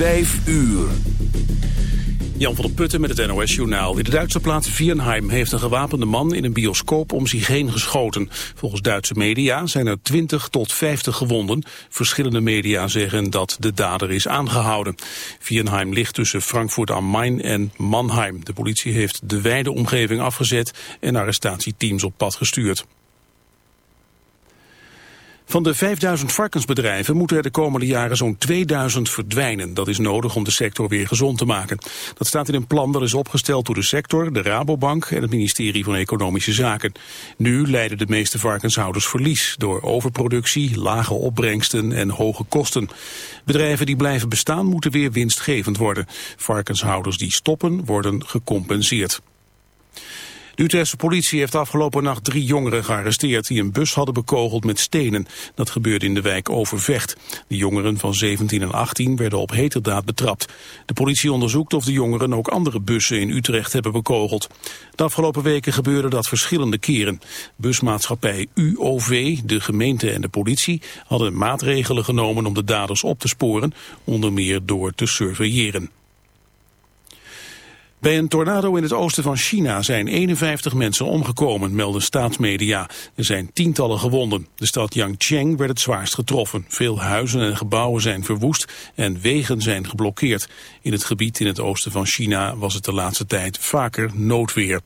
Vijf uur. Jan van der Putten met het NOS-journaal. In de Duitse plaats Viernheim heeft een gewapende man in een bioscoop om zich heen geschoten. Volgens Duitse media zijn er 20 tot 50 gewonden. Verschillende media zeggen dat de dader is aangehouden. Viernheim ligt tussen Frankfurt am Main en Mannheim. De politie heeft de wijde omgeving afgezet en arrestatieteams op pad gestuurd. Van de 5000 varkensbedrijven moeten er de komende jaren zo'n 2000 verdwijnen. Dat is nodig om de sector weer gezond te maken. Dat staat in een plan dat is opgesteld door de sector, de Rabobank en het ministerie van Economische Zaken. Nu leiden de meeste varkenshouders verlies door overproductie, lage opbrengsten en hoge kosten. Bedrijven die blijven bestaan moeten weer winstgevend worden. Varkenshouders die stoppen worden gecompenseerd. De Utrechtse politie heeft afgelopen nacht drie jongeren gearresteerd die een bus hadden bekogeld met stenen. Dat gebeurde in de wijk Overvecht. De jongeren van 17 en 18 werden op heterdaad betrapt. De politie onderzoekt of de jongeren ook andere bussen in Utrecht hebben bekogeld. De afgelopen weken gebeurde dat verschillende keren. Busmaatschappij UOV, de gemeente en de politie hadden maatregelen genomen om de daders op te sporen, onder meer door te surveilleren. Bij een tornado in het oosten van China zijn 51 mensen omgekomen, melden staatsmedia. Er zijn tientallen gewonden. De stad Yangcheng werd het zwaarst getroffen. Veel huizen en gebouwen zijn verwoest en wegen zijn geblokkeerd. In het gebied in het oosten van China was het de laatste tijd vaker noodweer.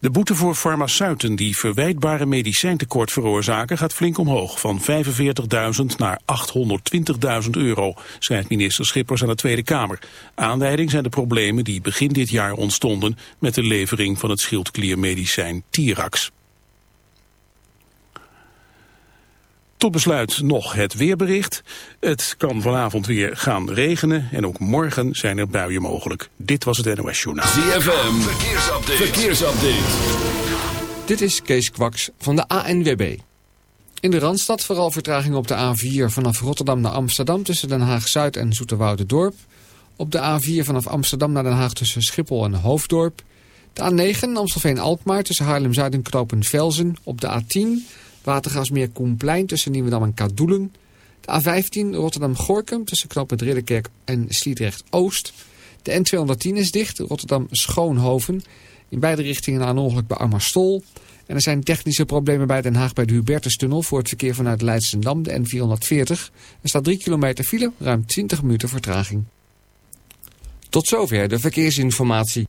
De boete voor farmaceuten die verwijtbare medicijntekort veroorzaken gaat flink omhoog, van 45.000 naar 820.000 euro, schrijft minister Schippers aan de Tweede Kamer. Aanleiding zijn de problemen die begin dit jaar ontstonden met de levering van het schildkliermedicijn Tirax. Tot besluit nog het weerbericht. Het kan vanavond weer gaan regenen en ook morgen zijn er buien mogelijk. Dit was het NOS Journaal. ZFM, verkeersupdate. verkeersupdate. Dit is Kees Kwaks van de ANWB. In de Randstad vooral vertraging op de A4 vanaf Rotterdam naar Amsterdam... tussen Den Haag-Zuid en Dorp. Op de A4 vanaf Amsterdam naar Den Haag tussen Schiphol en Hoofddorp. De A9 Amstelveen-Alkmaar tussen Haarlem-Zuid en Knopen Velzen. Op de A10 Watergasmeer Koenplein tussen Nieuwedam en Kadoelen. De A15 Rotterdam-Gorkum tussen knooppunt Ridderkerk en Sliedrecht-Oost. De N210 is dicht, Rotterdam-Schoonhoven. In beide richtingen een ongeluk bij Armastol. En er zijn technische problemen bij Den Haag bij de Hubertustunnel... voor het verkeer vanuit Leidschendam, de N440. Er staat 3 kilometer file, ruim 20 minuten vertraging. Tot zover de verkeersinformatie.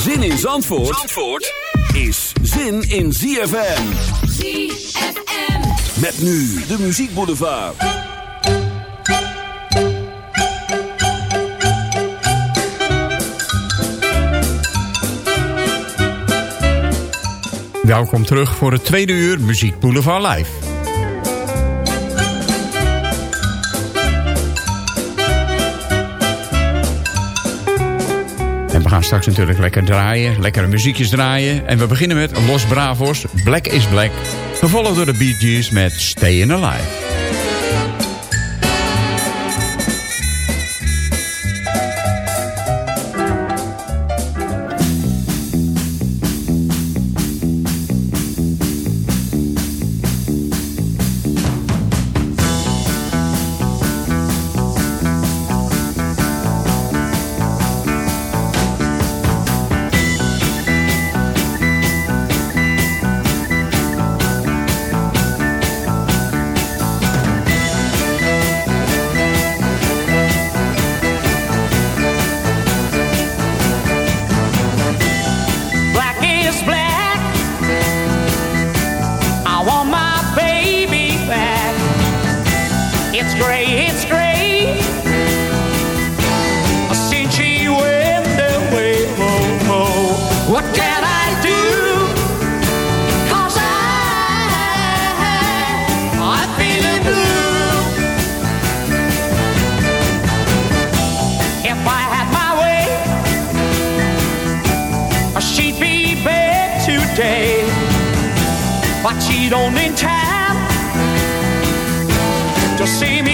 Zin in Zandvoort, Zandvoort is zin in ZFM. ZFM. Met nu de muziekboulevard. Welkom terug voor het tweede uur Muziek Boulevard Live. Gaan straks natuurlijk lekker draaien, lekkere muziekjes draaien. En we beginnen met Los Bravos, Black is Black. Gevolgd door de Bee Gees met Stay in Alive. But she don't in time to see me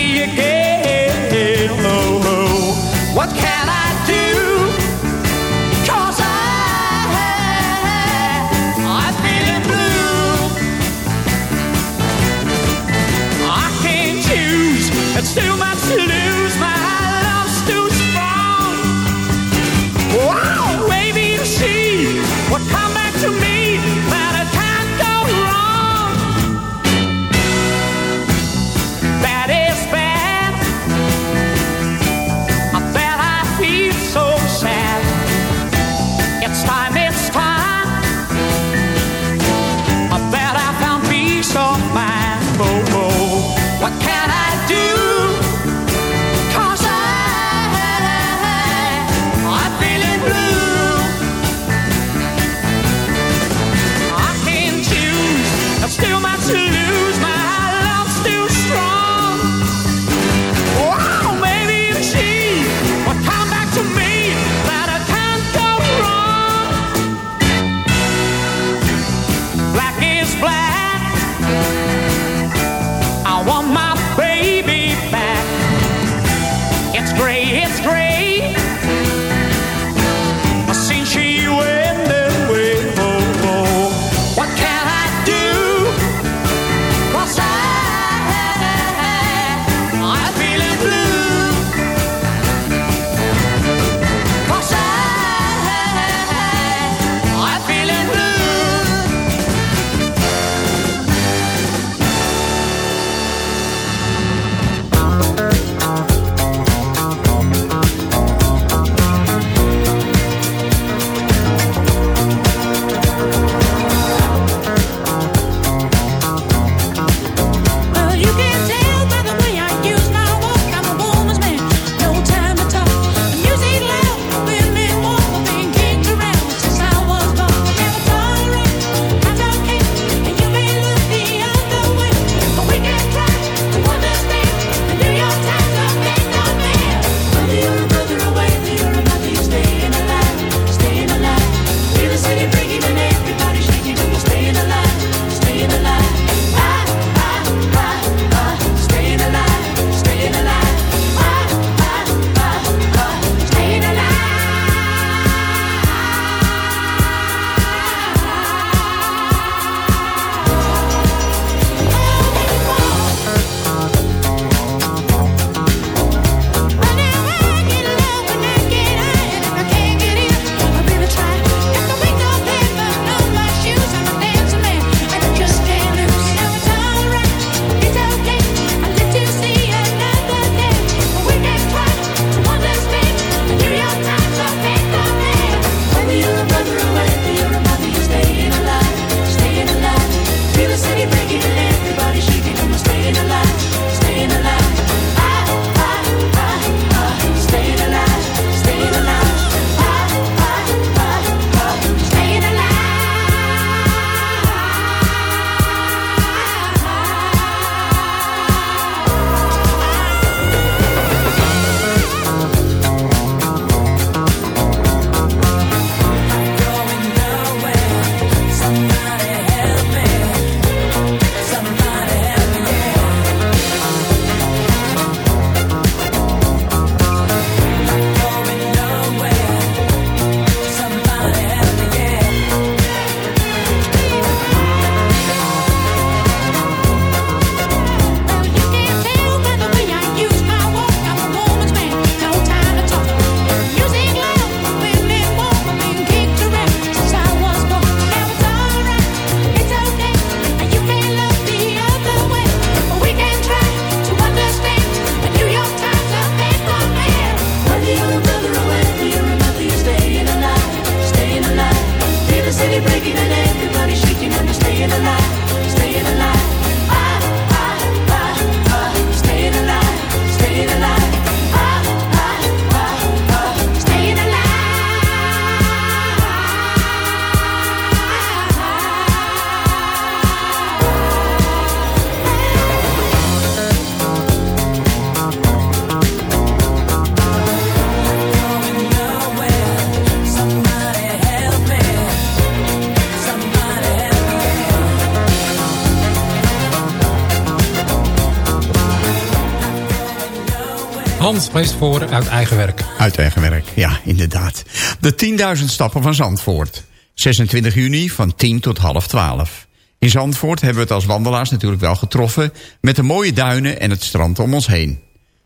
Hans leest voor uit eigen werk. Uit eigen werk, ja, inderdaad. De 10.000 stappen van Zandvoort. 26 juni van 10 tot half 12. In Zandvoort hebben we het als wandelaars natuurlijk wel getroffen... met de mooie duinen en het strand om ons heen.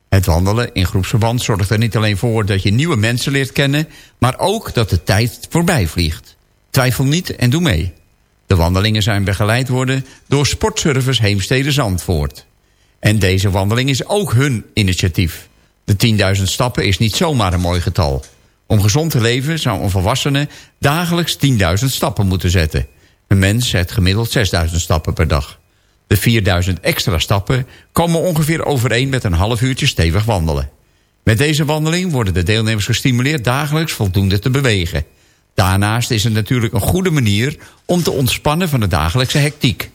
Het wandelen in groepsverband zorgt er niet alleen voor dat je nieuwe mensen leert kennen... maar ook dat de tijd voorbij vliegt. Twijfel niet en doe mee. De wandelingen zijn begeleid worden door Sportservice Heemstede Zandvoort. En deze wandeling is ook hun initiatief. De 10.000 stappen is niet zomaar een mooi getal. Om gezond te leven zou een volwassene dagelijks 10.000 stappen moeten zetten. Een mens zet gemiddeld 6.000 stappen per dag. De 4.000 extra stappen komen ongeveer overeen met een half uurtje stevig wandelen. Met deze wandeling worden de deelnemers gestimuleerd dagelijks voldoende te bewegen. Daarnaast is het natuurlijk een goede manier om te ontspannen van de dagelijkse hectiek.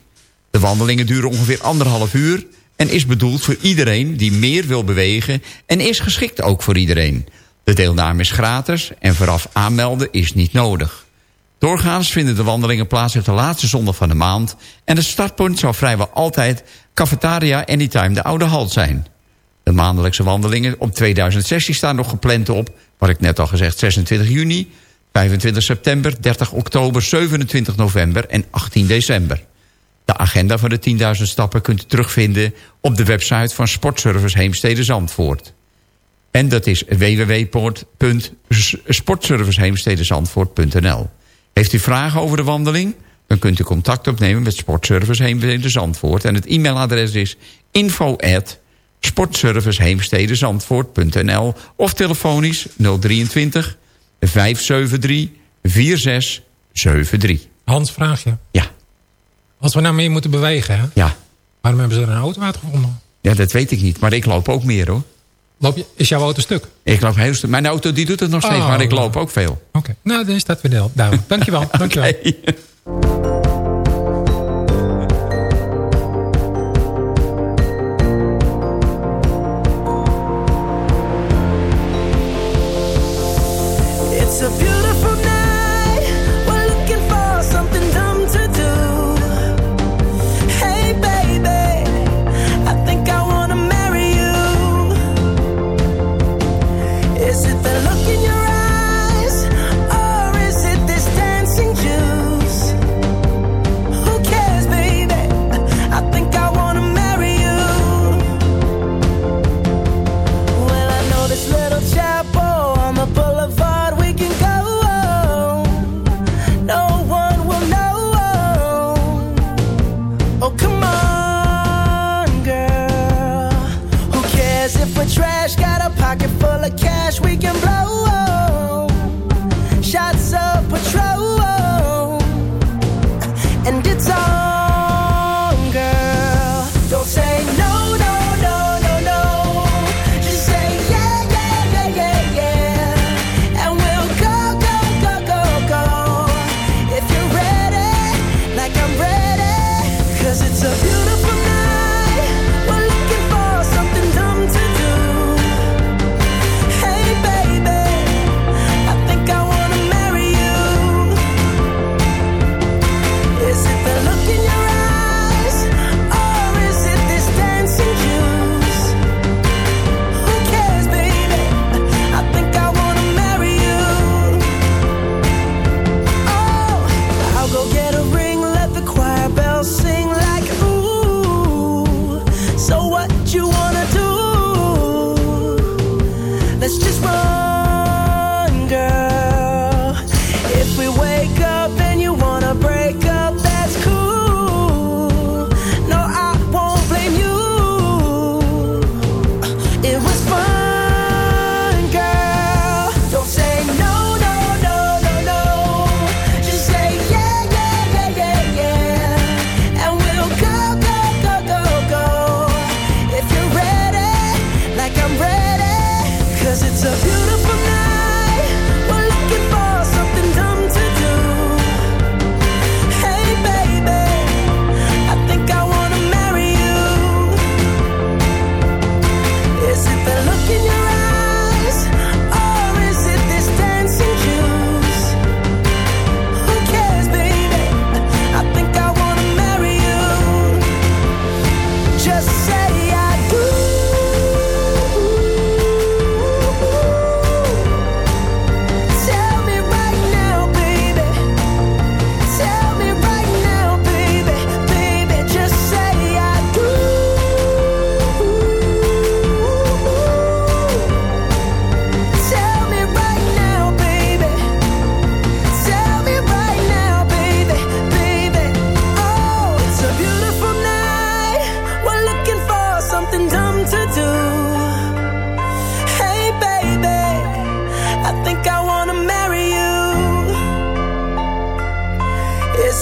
De wandelingen duren ongeveer anderhalf uur en is bedoeld voor iedereen die meer wil bewegen en is geschikt ook voor iedereen. De deelname is gratis en vooraf aanmelden is niet nodig. Doorgaans vinden de wandelingen plaats op de laatste zondag van de maand... en het startpunt zal vrijwel altijd Cafetaria Anytime de Oude Halt zijn. De maandelijkse wandelingen op 2016 staan nog gepland op... wat ik net al gezegd, 26 juni, 25 september, 30 oktober, 27 november en 18 december. De agenda van de 10.000 stappen kunt u terugvinden op de website van Sportservice Heemstede Zandvoort. En dat is www.sportserviceheemstedenzandvoort.nl Heeft u vragen over de wandeling? Dan kunt u contact opnemen met Sportservice Heemstede Zandvoort. En het e-mailadres is info at sportserviceheemstedenzandvoort.nl of telefonisch 023 573 4673. Hans, vraag je. Ja. Als we nou meer moeten bewegen, hè? Ja. waarom hebben ze er een auto uitgevonden? Ja, dat weet ik niet. Maar ik loop ook meer, hoor. Loop je, is jouw auto stuk? Ik loop heel stuk. Mijn auto die doet het nog steeds, Oh, maar ik loop ook veel. Oké, nou dan is dat weer deel- duidelijk. Dankjewel, dankjewel.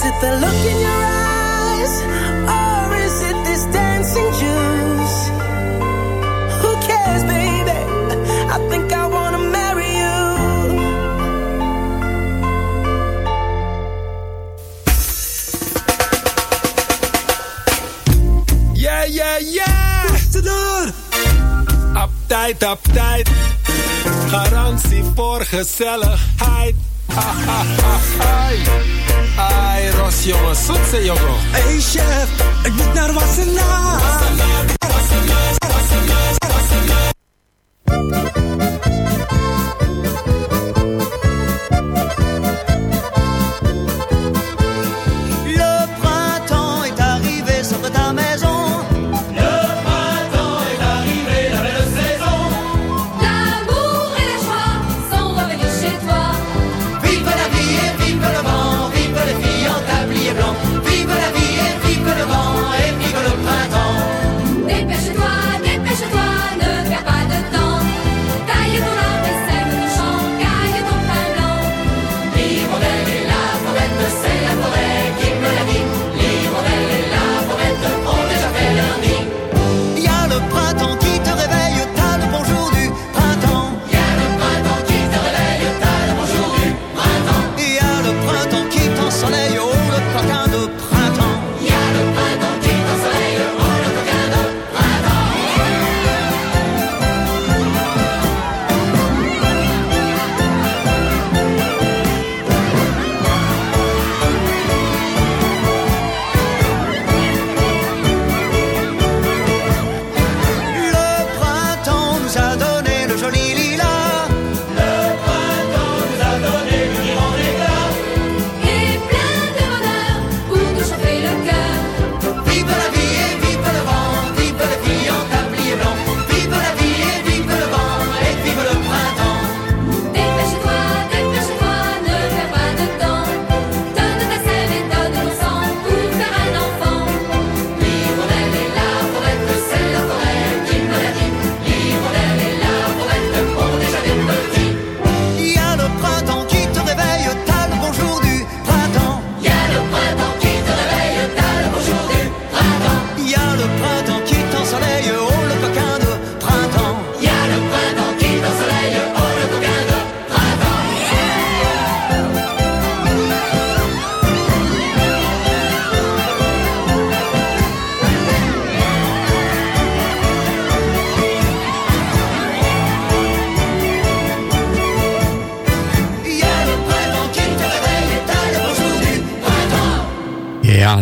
It the look in your eyes? Or is it this dancing juice? Who cares, baby? I think I wanna marry you. Ja, ja, ja! Tussendoor! Uptight, uptight. Garantie voor gezelligheid. Ha, ha, ha, Aj, Rosjovo, sunce jogo. Ej, szef, gdy narwa syna. Narwa syna, narwa syna.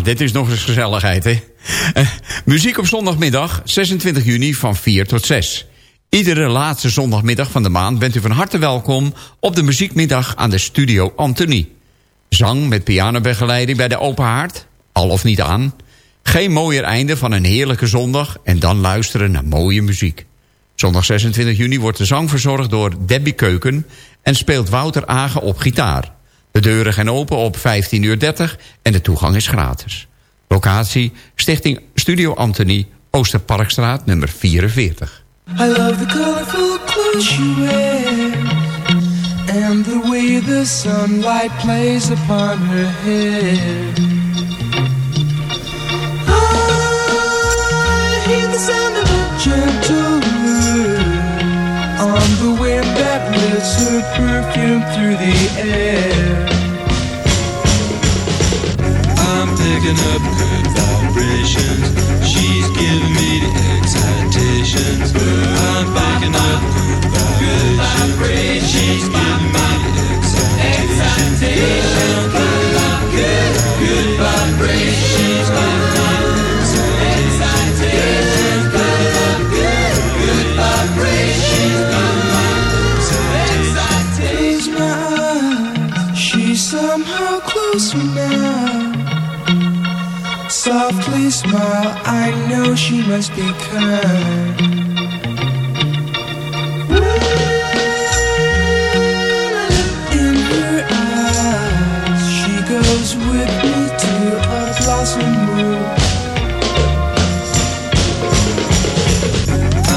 Dit is nog eens gezelligheid, hè? Eh, muziek op zondagmiddag, 26 juni van 4 tot 6. Iedere laatste zondagmiddag van de maand bent u van harte welkom... op de muziekmiddag aan de Studio Anthony. Zang met pianobegeleiding bij de Open Haard, al of niet aan. Geen mooier einde van een heerlijke zondag... en dan luisteren naar mooie muziek. Zondag 26 juni wordt de zang verzorgd door Debbie Keuken... en speelt Wouter Agen op gitaar. De deuren gaan open op 15.30 uur en de toegang is gratis. Locatie Stichting Studio Anthony, Oosterparkstraat nummer 44. I love the colorful clothes plays upon her. That her perfume through the air. I'm picking up good vibrations. She's giving me the excitations. I'm picking up good vibrations. She's giving me she must be kind. In her eyes, she goes with me to a blossom.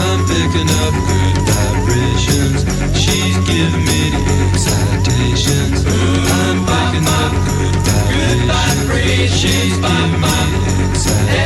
I'm picking up good vibrations. She's giving me excitations. I'm picking up good vibrations. Westkust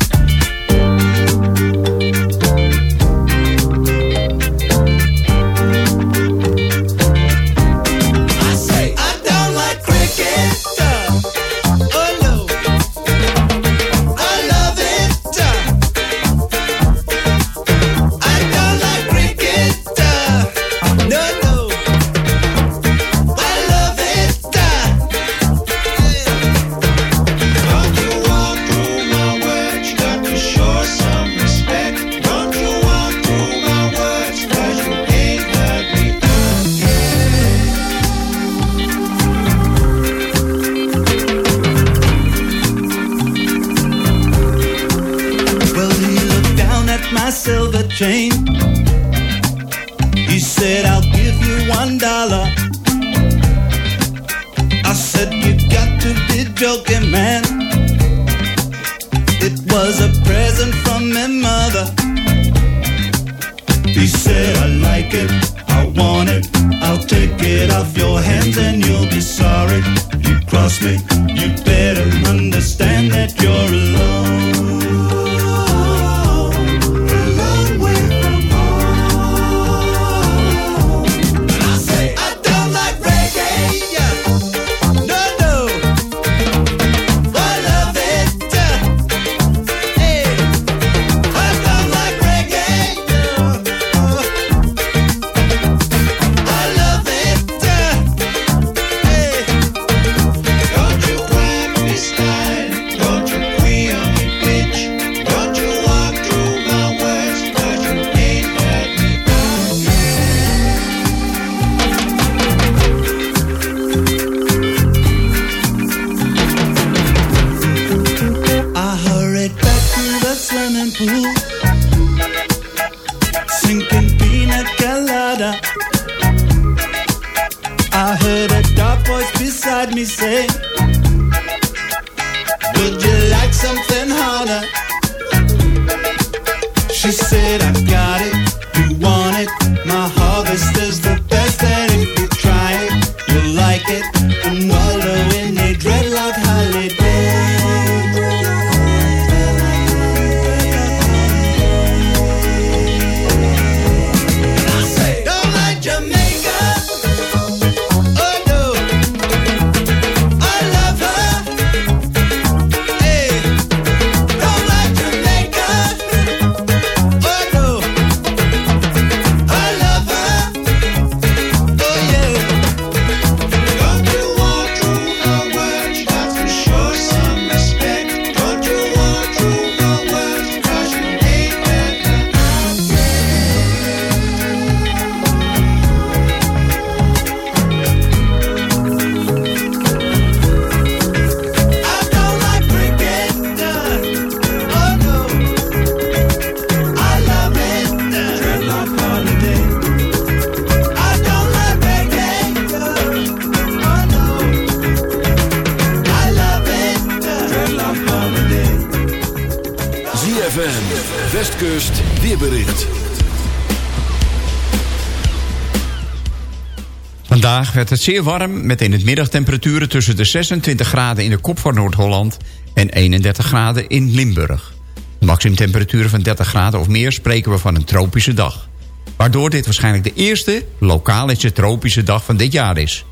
Vandaag werd het zeer warm met in het middagtemperaturen tussen de 26 graden in de kop van Noord-Holland en 31 graden in Limburg. Maximumtemperaturen van 30 graden of meer spreken we van een tropische dag. Waardoor dit waarschijnlijk de eerste lokalische tropische dag van dit jaar is.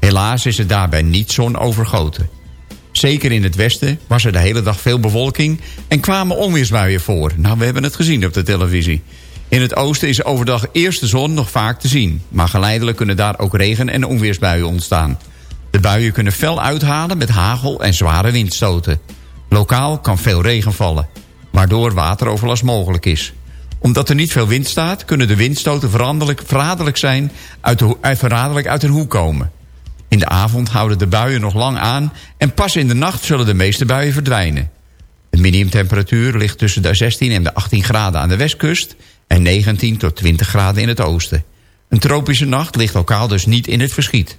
Helaas is het daarbij niet zonovergoten. Zeker in het westen was er de hele dag veel bewolking en kwamen onweersbuien voor. Nou, we hebben het gezien op de televisie. In het oosten is overdag eerst de zon nog vaak te zien. Maar geleidelijk kunnen daar ook regen- en onweersbuien ontstaan. De buien kunnen fel uithalen met hagel en zware windstoten. Lokaal kan veel regen vallen, waardoor wateroverlast mogelijk is. Omdat er niet veel wind staat, kunnen de windstoten verraderlijk zijn uit, de, uit, verraderlijk uit hun hoek komen. In de avond houden de buien nog lang aan en pas in de nacht zullen de meeste buien verdwijnen. De minimumtemperatuur ligt tussen de 16 en de 18 graden aan de westkust... en 19 tot 20 graden in het oosten. Een tropische nacht ligt lokaal dus niet in het verschiet.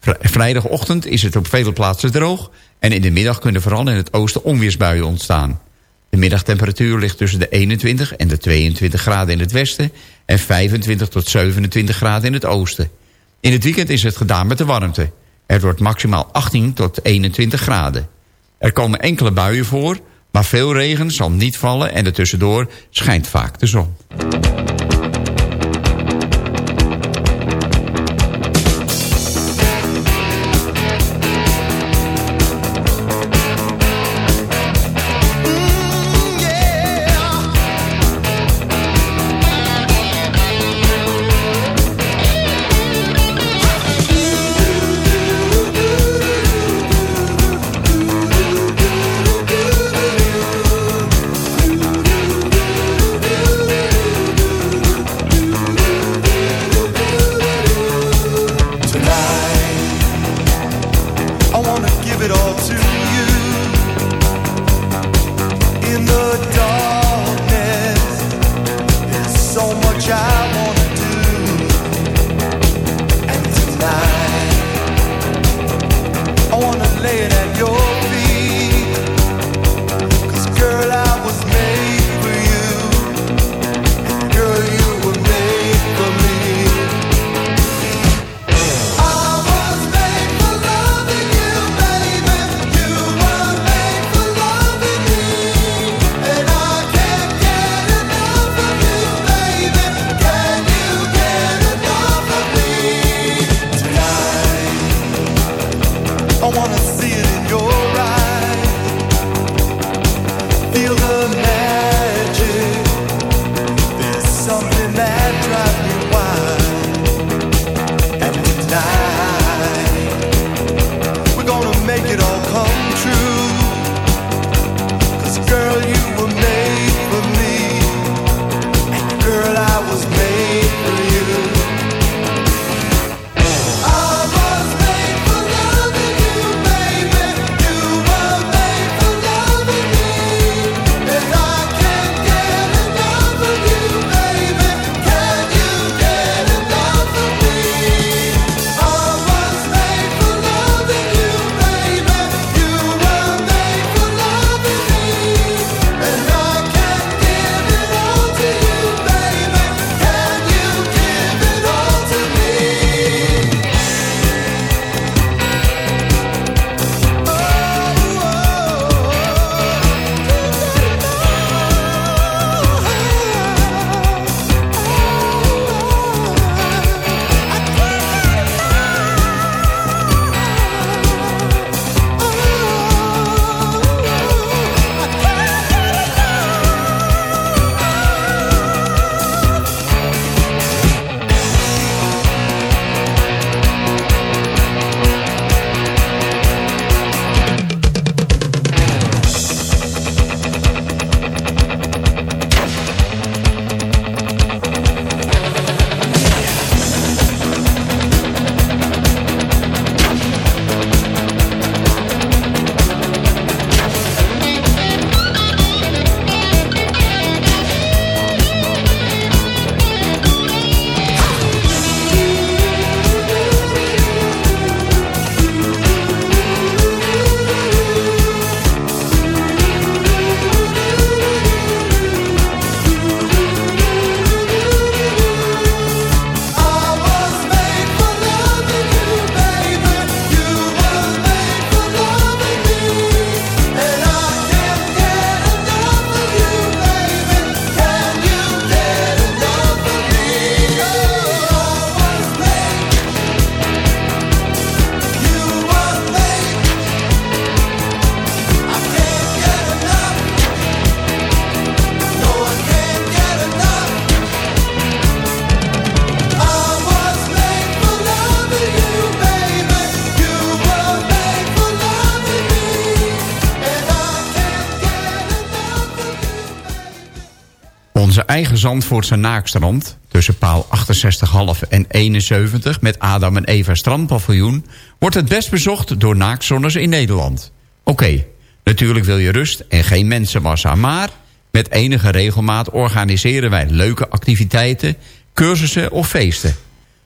Vri- Vrijdagochtend is het op vele plaatsen droog... en in de middag kunnen vooral in het oosten onweersbuien ontstaan. De middagtemperatuur ligt tussen de 21 en de 22 graden in het westen... en 25 tot 27 graden in het oosten. In het weekend is het gedaan met de warmte. Er wordt maximaal 18 tot 21 graden. Er komen enkele buien voor, maar veel regen zal niet vallen... en ertussendoor schijnt vaak de zon. eigen Zandvoortse naakstrand... tussen paal 68,5 en 71 met Adam en Eva strandpaviljoen... wordt het best bezocht door naakzonners in Nederland. Oké, natuurlijk wil je rust en geen mensenmassa... maar met enige regelmaat organiseren wij leuke activiteiten... cursussen of feesten.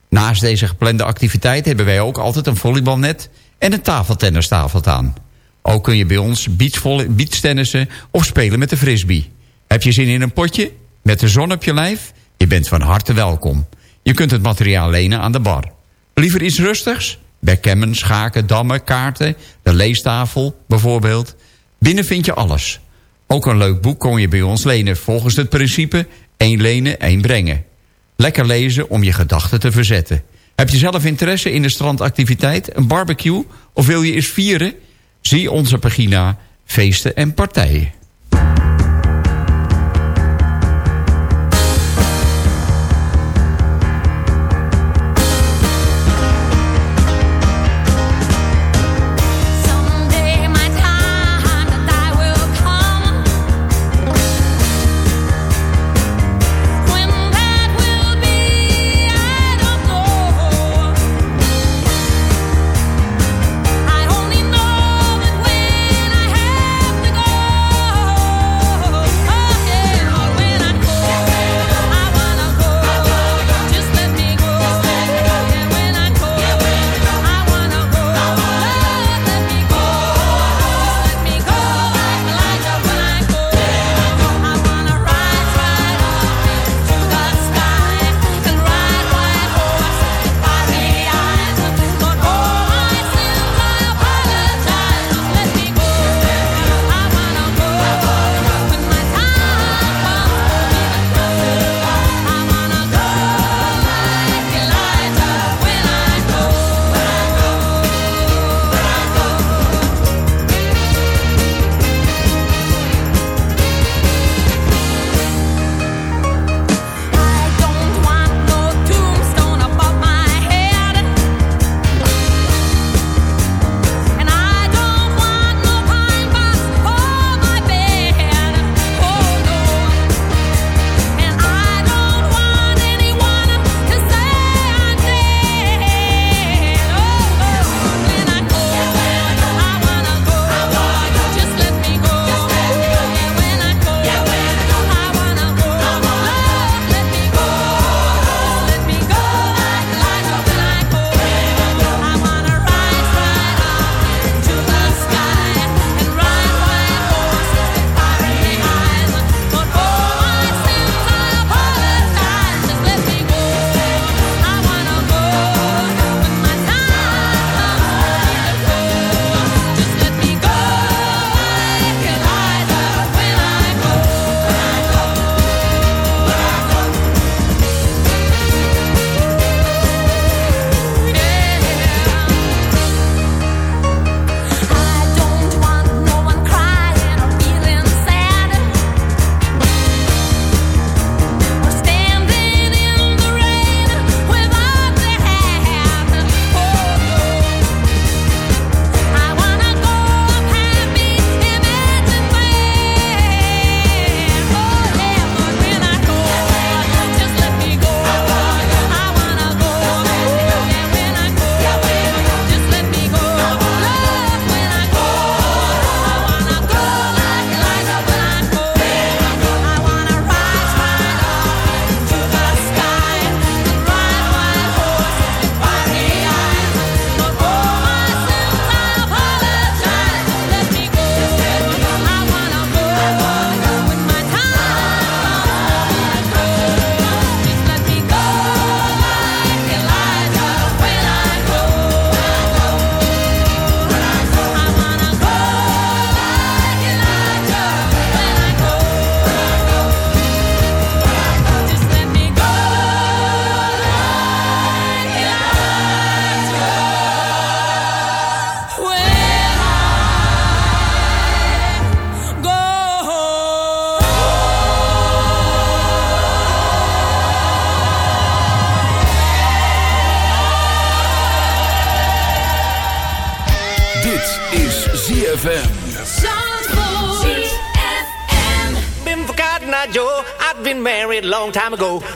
Naast deze geplande activiteit hebben wij ook altijd een volleybalnet... en een tafeltennistafel aan. Ook kun je bij ons beachtennissen of spelen met de frisbee. Heb je zin in een potje? Met de zon op je lijf? Je bent van harte welkom. Je kunt het materiaal lenen aan de bar. Liever iets rustigs? Bij Bekemmen, schaken, dammen, kaarten, de leestafel bijvoorbeeld. Binnen vind je alles. Ook een leuk boek kon je bij ons lenen volgens het principe... één lenen, één brengen. Lekker lezen om je gedachten te verzetten. Heb je zelf interesse in de strandactiviteit, een barbecue... of wil je eens vieren? Zie onze pagina Feesten en Partijen.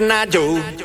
nothing do.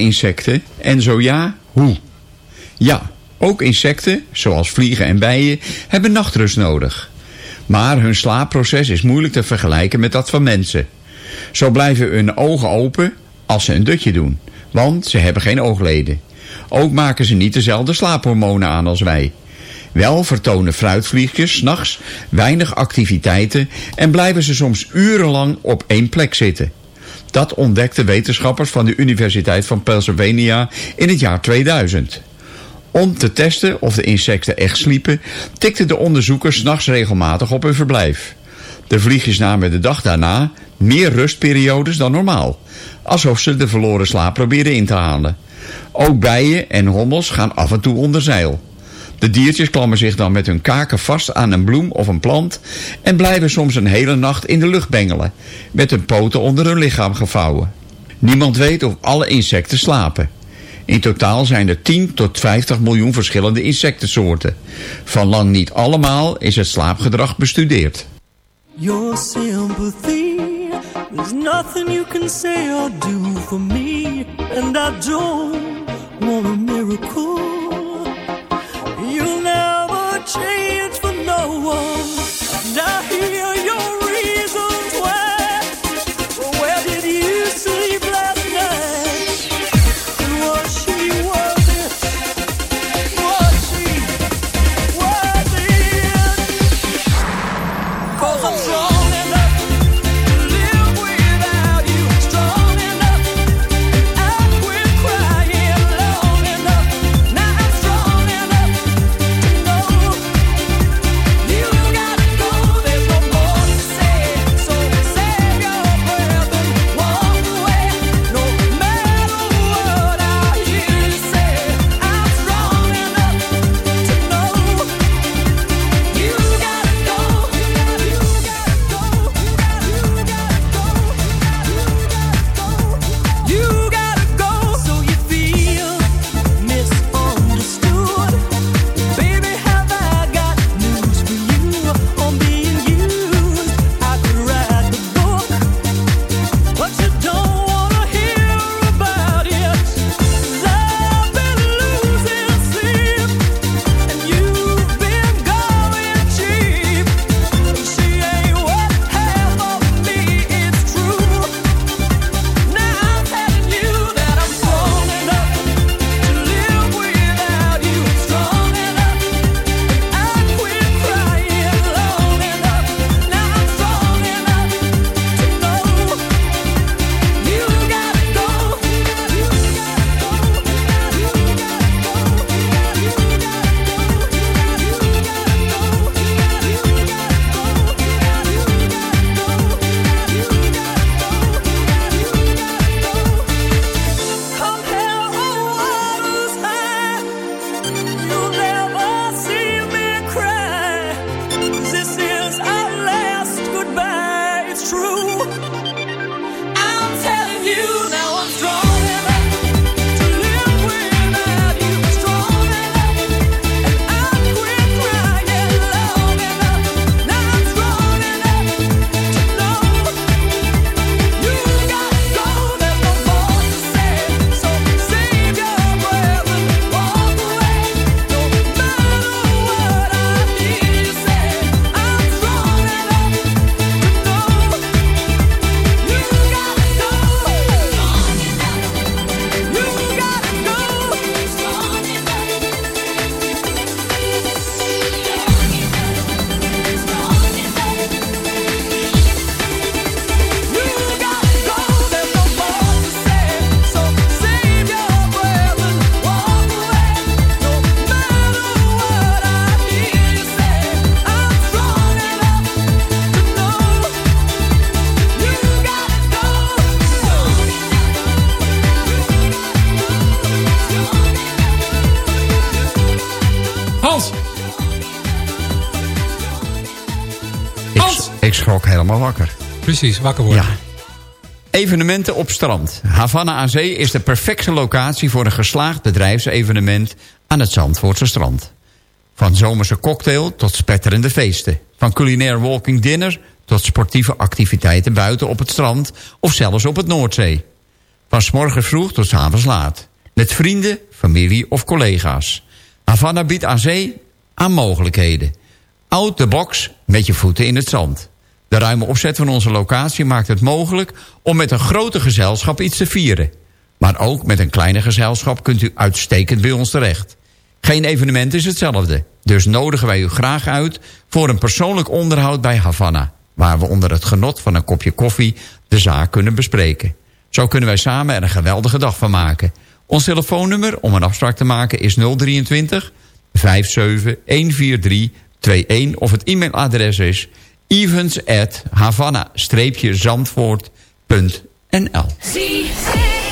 Insecten en zo ja, hoe? Ja, ook insecten, zoals vliegen en bijen, hebben nachtrust nodig. Maar hun slaapproces is moeilijk te vergelijken met dat van mensen. Zo blijven hun ogen open als ze een dutje doen, want ze hebben geen oogleden. Ook maken ze niet dezelfde slaaphormonen aan als wij. Wel vertonen fruitvliegjes 's nachts weinig activiteiten en blijven ze soms urenlang op één plek zitten. Dat ontdekten wetenschappers van de Universiteit van Pennsylvania in het jaar 2000. Om te testen of de insecten echt sliepen, tikten de onderzoekers 's nachts regelmatig op hun verblijf. De vliegjes namen de dag daarna meer rustperiodes dan normaal, alsof ze de verloren slaap probeerden in te halen. Ook bijen en hommels gaan af en toe onder zeil. De diertjes klammen zich dan met hun kaken vast aan een bloem of een plant en blijven soms een hele nacht in de lucht bengelen, met hun poten onder hun lichaam gevouwen. Niemand weet of alle insecten slapen. In totaal zijn er 10 tot 50 miljoen verschillende insectensoorten. Van lang niet allemaal is het slaapgedrag bestudeerd. Your sympathy nothing you can say or do for me And don't want a miracle wakker. Precies, wakker worden. Evenementen op strand. Havana aan Zee is de perfecte locatie voor een geslaagd bedrijfsevenement aan het Zandvoortse strand. Van zomerse cocktail tot spetterende feesten. Van culinair walking dinner tot sportieve activiteiten buiten op het strand of zelfs op het Noordzee. Van morgens vroeg tot avonds laat. Met vrienden, familie of collega's. Havana biedt aan zee aan mogelijkheden. Out de box met je voeten in het zand. De ruime opzet van onze locatie maakt het mogelijk om met een grote gezelschap iets te vieren. Maar ook met een kleine gezelschap kunt u uitstekend bij ons terecht. Geen evenement is hetzelfde, dus nodigen wij u graag uit voor een persoonlijk onderhoud bij Havana, waar we onder het genot van een kopje koffie de zaak kunnen bespreken. Zo kunnen wij samen er een geweldige dag van maken. Ons telefoonnummer om een afspraak te maken is 023 57 143 21 of het e-mailadres is events at havana-zandvoort.nl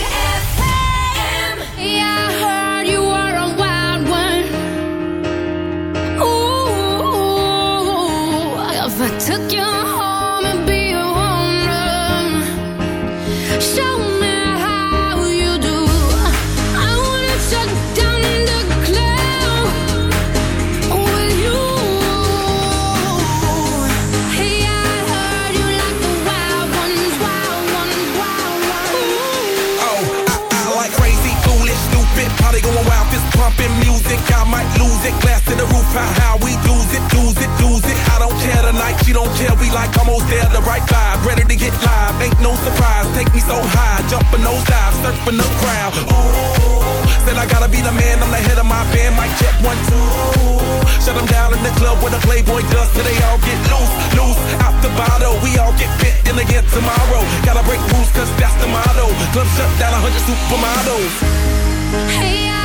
it, glass to the roof, how how we do? it, do, it, do, it. I don't care tonight, she don't care. We like almost there, the right vibe, ready to get live. Ain't no surprise, take me so high, jumping those dives, surfing the crowd. Ooh, said I gotta be the man, I'm the head of my band. Mic check one two, shut them down in the club where a Playboy does. Till they all get loose, loose out the bottle. We all get fit in again tomorrow. Gotta break rules 'cause that's the motto. Club shut down, a hundred supermodels. Hey. I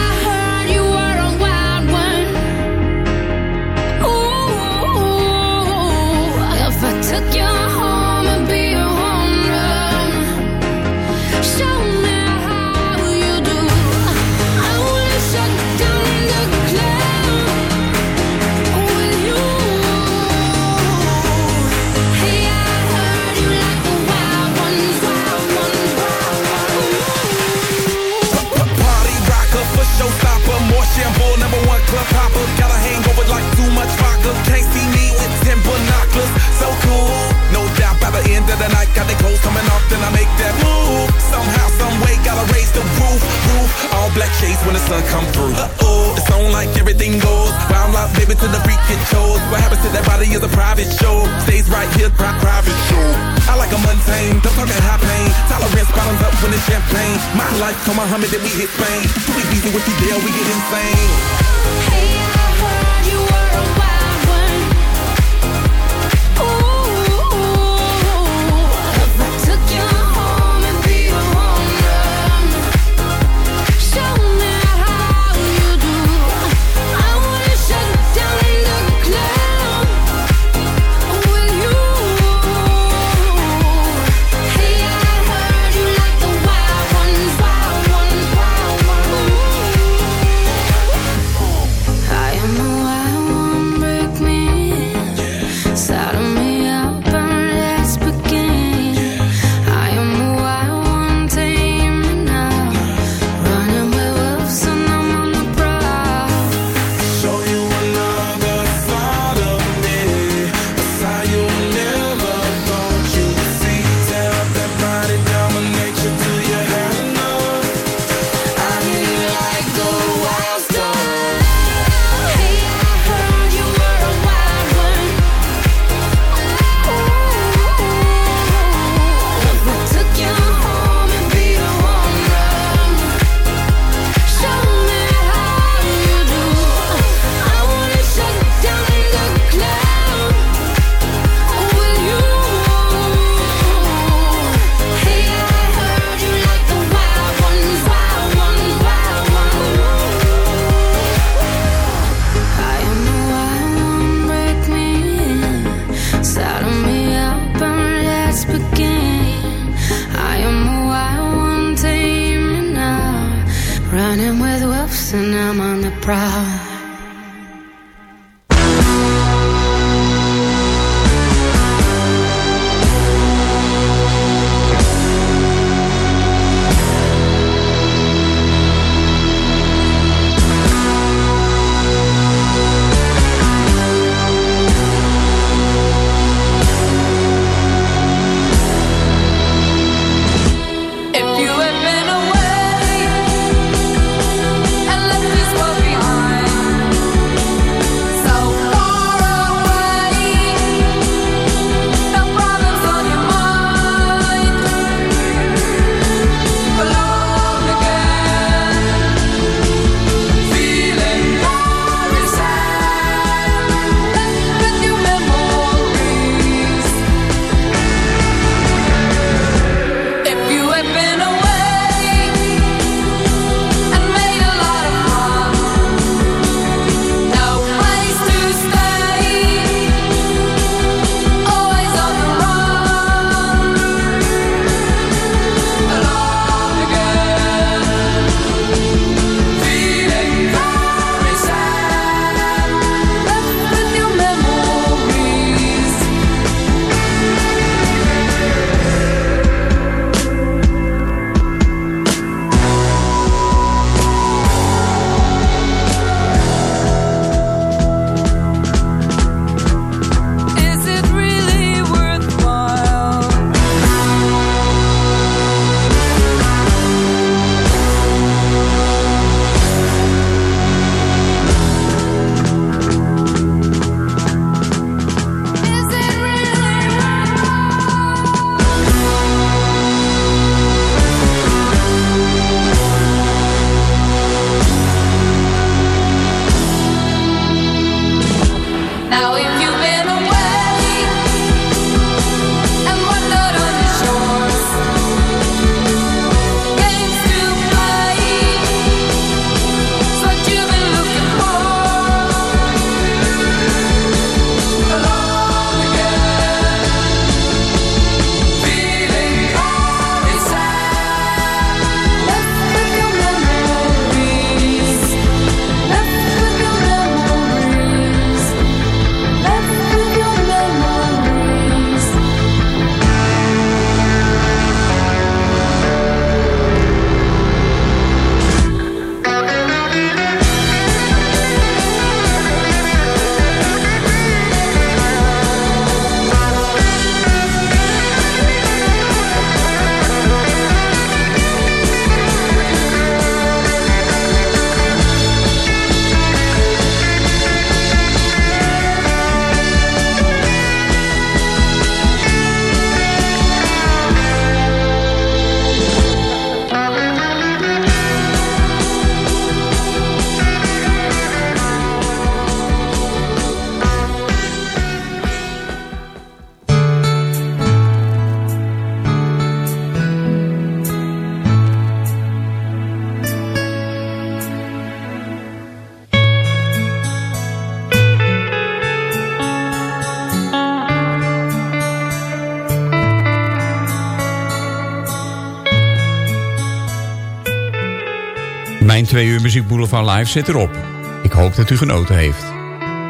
twee uur Muziek Boulevard Live zit erop. Ik hoop dat u genoten heeft.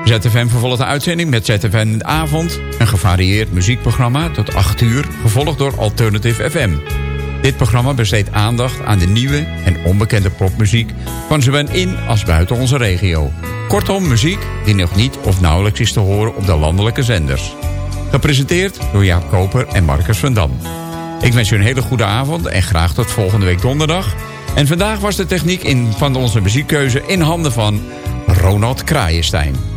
ZFM vervolgt de uitzending met ZFM in de avond. Een gevarieerd muziekprogramma tot 8 uur, gevolgd door Alternative FM. Dit programma besteedt aandacht aan de nieuwe en onbekende popmuziek... van zowel in als buiten onze regio. Kortom, muziek die nog niet of nauwelijks is te horen op de landelijke zenders. Gepresenteerd door Jaap Koper en Marcus van Dam. Ik wens u een hele goede avond en graag tot volgende week donderdag. En vandaag was de techniek in, van onze muziekkeuze in handen van Ronald Kraaienstein.